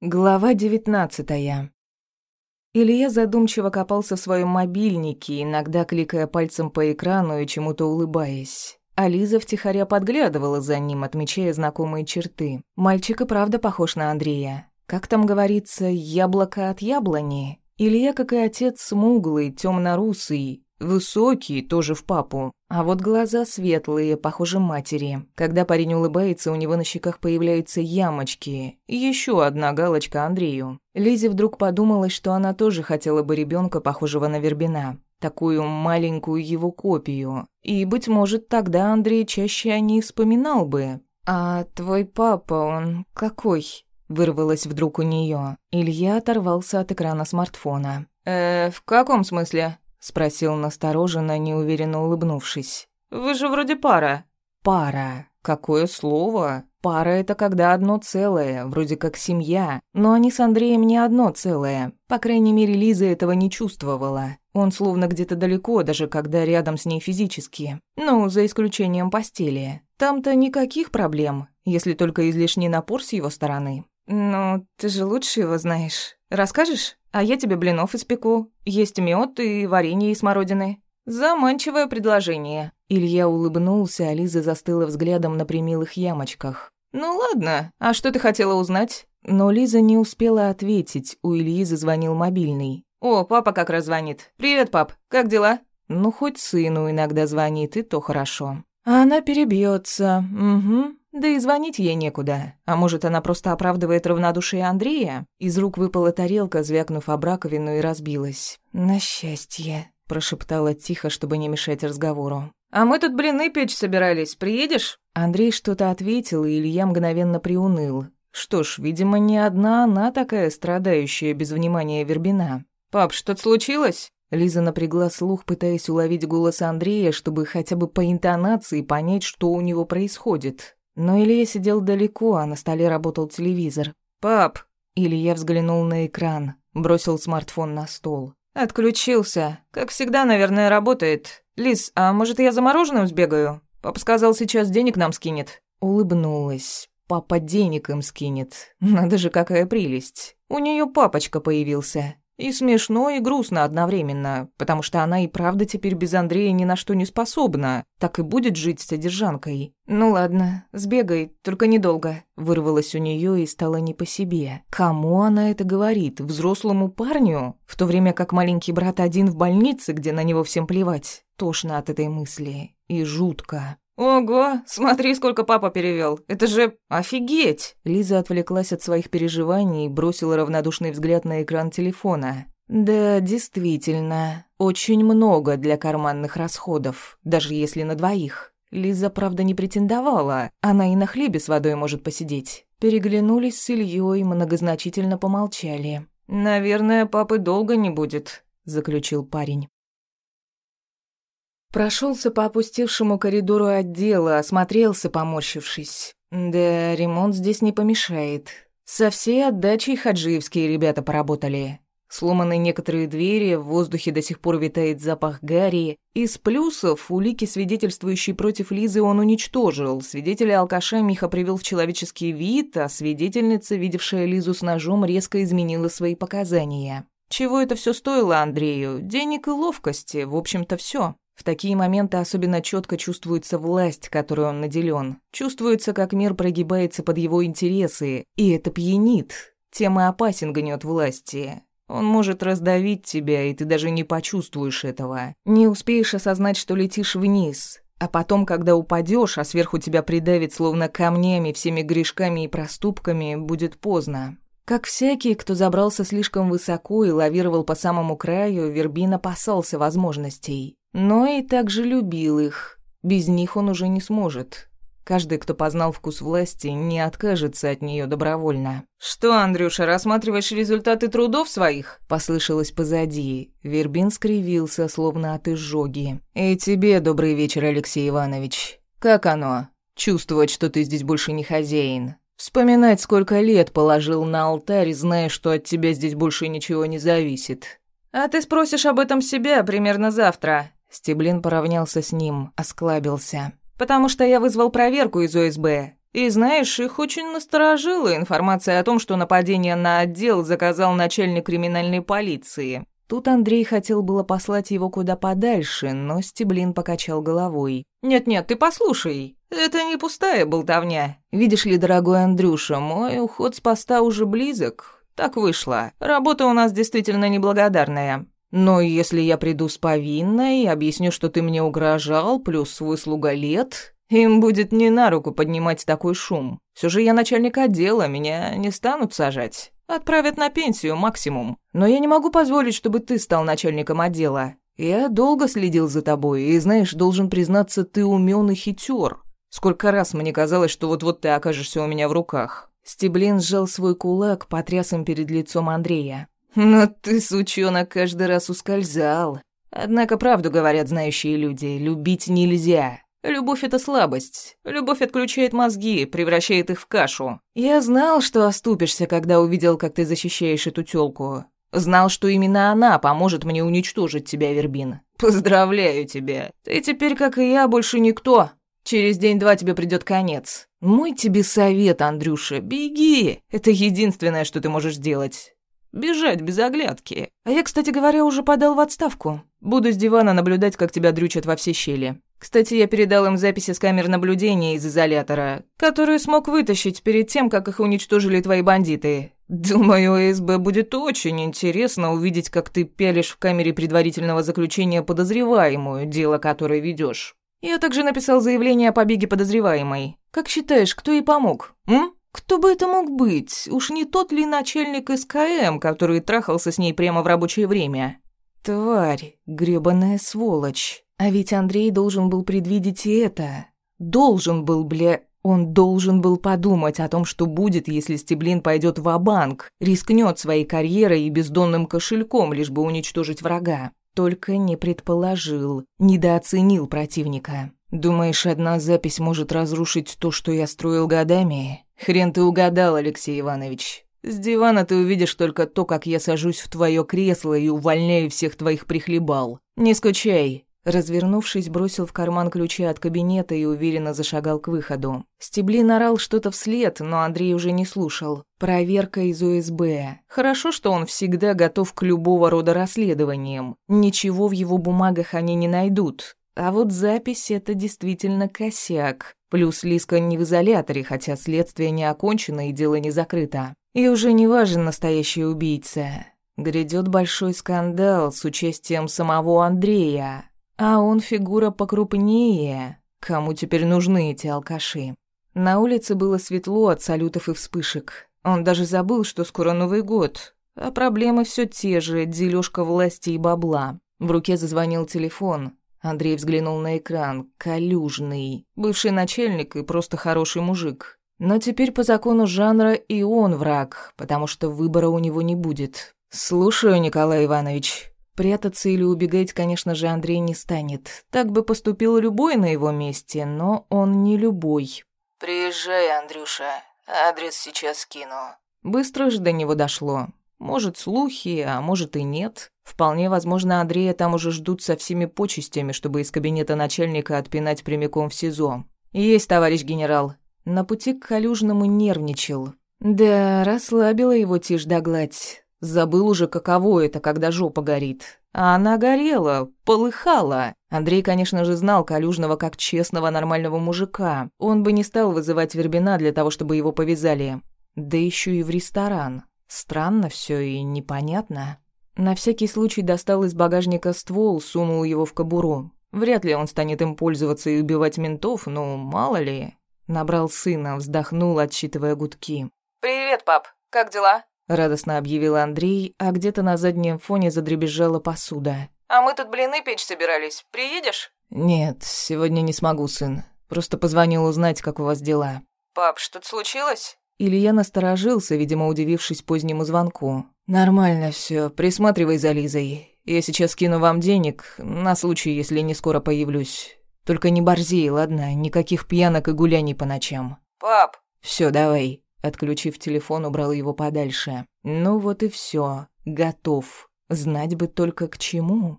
Глава девятнадцатая. Илья задумчиво копался в своем мобильнике, иногда кликая пальцем по экрану и чему-то улыбаясь. А Лиза втихаря подглядывала за ним, отмечая знакомые черты. Мальчик и правда похож на Андрея. Как там говорится, яблоко от яблони? Илья, как и отец, смуглый, темно-русый, Высокий, тоже в папу. А вот глаза светлые, похожи матери. Когда парень улыбается, у него на щеках появляются ямочки. Еще одна галочка Андрею. Лизе вдруг подумалось, что она тоже хотела бы ребенка, похожего на Вербина. Такую маленькую его копию. И, быть может, тогда Андрей чаще о ней вспоминал бы. «А твой папа, он какой?» Вырвалось вдруг у нее. Илья оторвался от экрана смартфона. «Э, в каком смысле?» — спросил настороженно, неуверенно улыбнувшись. «Вы же вроде пара». «Пара. Какое слово? Пара — это когда одно целое, вроде как семья. Но они с Андреем не одно целое. По крайней мере, Лиза этого не чувствовала. Он словно где-то далеко, даже когда рядом с ней физически. Ну, за исключением постели. Там-то никаких проблем, если только излишний напор с его стороны. «Ну, ты же лучше его знаешь. Расскажешь?» А я тебе блинов испеку. Есть мед и варенье из смородины. Заманчивое предложение». Илья улыбнулся, а Лиза застыла взглядом на примилых ямочках. «Ну ладно, а что ты хотела узнать?» Но Лиза не успела ответить, у Ильи зазвонил мобильный. «О, папа как раз звонит. Привет, пап, как дела?» «Ну, хоть сыну иногда звонит, и то хорошо». А она перебьется. Угу. Да и звонить ей некуда. А может, она просто оправдывает равнодушие Андрея? Из рук выпала тарелка, звякнув об раковину и разбилась. «На счастье», — прошептала тихо, чтобы не мешать разговору. «А мы тут блины печь собирались. Приедешь?» Андрей что-то ответил, и Илья мгновенно приуныл. Что ж, видимо, не одна она такая страдающая без внимания Вербина. «Пап, что-то случилось?» Лиза напрягла слух, пытаясь уловить голос Андрея, чтобы хотя бы по интонации понять, что у него происходит. Но Илья сидел далеко, а на столе работал телевизор. «Пап!» Илья взглянул на экран, бросил смартфон на стол. «Отключился. Как всегда, наверное, работает. Лиз, а может, я за мороженым сбегаю? Папа сказал, сейчас денег нам скинет». Улыбнулась. Папа денег им скинет. Надо же, какая прелесть. У нее папочка появился. И смешно, и грустно одновременно, потому что она и правда теперь без Андрея ни на что не способна, так и будет жить с содержанкой. «Ну ладно, сбегай, только недолго», — вырвалось у нее и стало не по себе. Кому она это говорит? Взрослому парню? В то время как маленький брат один в больнице, где на него всем плевать. Тошно от этой мысли. И жутко. «Ого, смотри, сколько папа перевел. Это же офигеть!» Лиза отвлеклась от своих переживаний и бросила равнодушный взгляд на экран телефона. «Да, действительно, очень много для карманных расходов, даже если на двоих. Лиза, правда, не претендовала, она и на хлебе с водой может посидеть». Переглянулись с Ильей, многозначительно помолчали. «Наверное, папы долго не будет», — заключил парень. Прошелся по опустевшему коридору отдела, осмотрелся, поморщившись. Да, ремонт здесь не помешает. Со всей отдачей хаджиевские ребята поработали. Сломаны некоторые двери, в воздухе до сих пор витает запах гари. Из плюсов улики, свидетельствующие против Лизы, он уничтожил. Свидетеля алкаша Миха привел в человеческий вид, а свидетельница, видевшая Лизу с ножом, резко изменила свои показания. Чего это все стоило Андрею? Денег и ловкости, в общем-то, все. В такие моменты особенно четко чувствуется власть, которой он наделен. Чувствуется, как мир прогибается под его интересы, и это пьянит. Тем и опасен гнет власти. Он может раздавить тебя, и ты даже не почувствуешь этого. Не успеешь осознать, что летишь вниз. А потом, когда упадешь, а сверху тебя придавит словно камнями, всеми грешками и проступками, будет поздно. Как всякий, кто забрался слишком высоко и лавировал по самому краю, Вербин опасался возможностей. Но и также любил их. Без них он уже не сможет. Каждый, кто познал вкус власти, не откажется от нее добровольно. «Что, Андрюша, рассматриваешь результаты трудов своих?» Послышалось позади. Вербин скривился, словно от изжоги. «И тебе добрый вечер, Алексей Иванович. Как оно? Чувствовать, что ты здесь больше не хозяин. Вспоминать, сколько лет положил на алтарь, зная, что от тебя здесь больше ничего не зависит. А ты спросишь об этом себя примерно завтра. Стеблин поравнялся с ним, осклабился. «Потому что я вызвал проверку из ОСБ. И знаешь, их очень насторожила информация о том, что нападение на отдел заказал начальник криминальной полиции. Тут Андрей хотел было послать его куда подальше, но Стеблин покачал головой. «Нет-нет, ты послушай. Это не пустая болтовня. Видишь ли, дорогой Андрюша, мой уход с поста уже близок. Так вышло. Работа у нас действительно неблагодарная. Но если я приду с повинной, объясню, что ты мне угрожал, плюс выслуга лет, им будет не на руку поднимать такой шум. Все же я начальник отдела, меня не станут сажать. Отправят на пенсию максимум. Но я не могу позволить, чтобы ты стал начальником отдела. Я долго следил за тобой, и, знаешь, должен признаться, ты умён и хитер. Сколько раз мне казалось, что вот-вот ты окажешься у меня в руках. Стеблин сжал свой кулак, потряс им перед лицом Андрея. «Но ты, сучонок, каждый раз ускользал. Однако правду говорят знающие люди, любить нельзя. Любовь — это слабость. Любовь отключает мозги, превращает их в кашу. Я знал, что оступишься, когда увидел, как ты защищаешь эту тёлку. Знал, что именно она поможет мне уничтожить тебя, Вербин. Поздравляю тебя. Ты теперь, как и я, больше никто. Через день-два тебе придёт конец. Мой тебе совет, Андрюша, беги. Это единственное, что ты можешь сделать. Бежать без оглядки. А я, кстати говоря, уже подал в отставку. Буду с дивана наблюдать, как тебя дрючат во все щели. Кстати, я передал им записи с камер наблюдения из изолятора, которые смог вытащить перед тем, как их уничтожили твои бандиты. Думаю, СБ будет очень интересно увидеть, как ты пялишь в камере предварительного заключения подозреваемую, дело которое ведешь. Я также написал заявление о побеге подозреваемой. Как считаешь, кто ей помог? М? Кто бы это мог быть? Уж не тот ли начальник СКМ, который трахался с ней прямо в рабочее время? Тварь, грёбаная сволочь. А ведь Андрей должен был предвидеть и это. Должен был, бля... Он должен был подумать о том, что будет, если Стеблин пойдет в банк рискнет своей карьерой и бездонным кошельком, лишь бы уничтожить врага. Только не предположил, недооценил противника. Думаешь, одна запись может разрушить то, что я строил годами? Хрен ты угадал, Алексей Иванович. С дивана ты увидишь только то, как я сажусь в твое кресло и увольняю всех твоих прихлебал. Не скучай, Развернувшись, бросил в карман ключи от кабинета и уверенно зашагал к выходу. Стеблин орал что-то вслед, но Андрей уже не слушал. Проверка из УСБ. Хорошо, что он всегда готов к любого рода расследованиям. Ничего в его бумагах они не найдут. А вот запись — это действительно косяк. Плюс Лиска не в изоляторе, хотя следствие не окончено и дело не закрыто. И уже не важен настоящий убийца. Грядет большой скандал с участием самого Андрея. А он фигура покрупнее. Кому теперь нужны эти алкаши? На улице было светло от салютов и вспышек. Он даже забыл, что скоро Новый год. А проблемы все те же, дележка власти и бабла. В руке зазвонил телефон. Андрей взглянул на экран. Калюжный. Бывший начальник и просто хороший мужик. Но теперь по закону жанра и он враг, потому что выбора у него не будет. «Слушаю, Николай Иванович», Прятаться или убегать, конечно же, Андрей не станет. Так бы поступил любой на его месте, но он не любой. «Приезжай, Андрюша. Адрес сейчас скину». Быстро же до него дошло. Может, слухи, а может и нет. Вполне возможно, Андрея там уже ждут со всеми почестями, чтобы из кабинета начальника отпинать прямиком в СИЗО. «Есть, товарищ генерал». На пути к Калюжному нервничал. Да, расслабила его тишь да гладь. Забыл уже, каково это, когда жопа горит. А она горела, полыхала. Андрей, конечно же, знал Калюжного как честного нормального мужика. Он бы не стал вызывать Вербина для того, чтобы его повязали. Да еще и в ресторан. Странно все и непонятно. На всякий случай достал из багажника ствол, сунул его в кобуру. Вряд ли он станет им пользоваться и убивать ментов, но мало ли. Набрал сына, вздохнул, отсчитывая гудки. «Привет, пап. Как дела?» Радостно объявил Андрей, а где-то на заднем фоне задребезжала посуда. А мы тут блины печь собирались. Приедешь? Нет, сегодня не смогу, сын. Просто позвонил узнать, как у вас дела. Пап, что-то случилось? Илья насторожился, видимо, удивившись позднему звонку. Нормально все. Присматривай за Лизой. Я сейчас кину вам денег на случай, если не скоро появлюсь. Только не борзей, ладно? Никаких пьянок и гуляний по ночам. Пап. Все, давай. Отключив телефон, убрал его подальше. Ну вот и все. Готов. Знать бы только к чему.